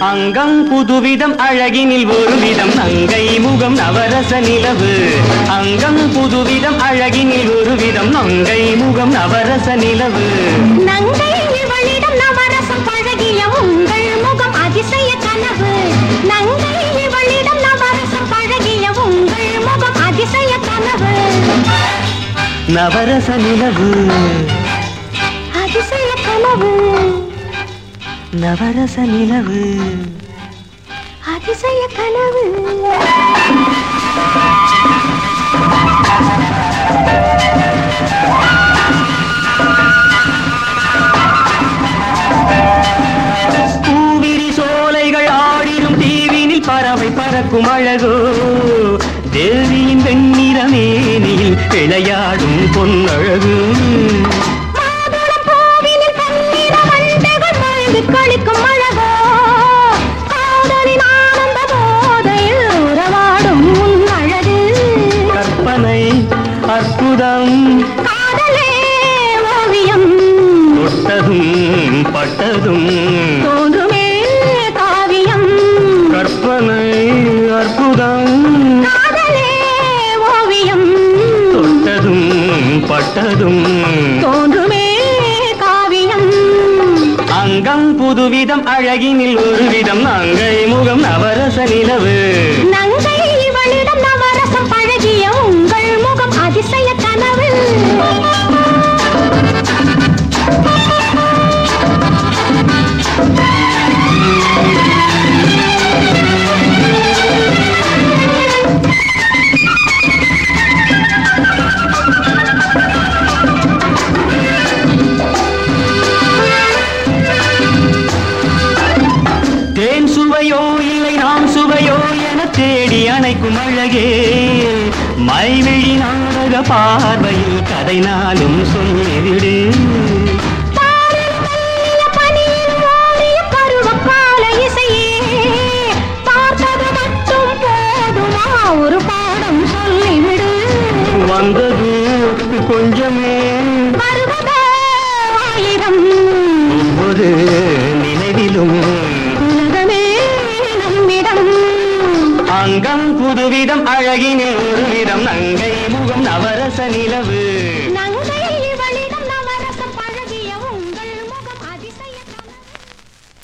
அங்கம் புதுவிதம் அழகினில் ஒரு விதம் நங்கை முகம் நவரச நிலவு. அங்கம் புதுவிதம் அழகினில் ஒரு விதம் நங்கை முகம் நவரச நிலவு. நங்கை இவளிடம் நவரசம் பழகிய உங்கள் முகம் அதிசய கனவு. நங்கை இவளிடம் நவரசம் பழகிய உங்கள் முகம் அதிசய கனவு. நவரச நிலவு. அதிசய கனவு. நவரச நிலவு. அதிசய கனவு. பூவிரி சோலைகள் ஆடிடும் தீவினில் பறவை பறக்கும் அழகோ. தேவியின் வெண்ணிற மேனியில் விளையாடும் பொன்னழகு. அற்புதம். ஓவியம். தொட்டதும் பட்டதும் தோன்றுமே காவியம். கற்பனை அற்புதம். காதலே ஓவியம். தொட்டதும் பட்டதும் தோன்றுமே காவியம். அங்கம் புதுவிதம் அழகினில் ஒரு விதம் நங்கை முகம் நவரச நிலவு. முகம் அதிசய தேடி அணைக்கும் அழகே. மைவிழி நாடக பார்வையில் கதை நாளும் சொல்லிவிடு ஒரு பாடம் சொல்லிவிடு. வந்தது கொஞ்சமே. வருவதே ஆயிரம். ஒவ்வொரு அங்கம் புதுவிதம் அழகினில் ஒரு விதம் நங்கை முகம் நவரச நிலவு.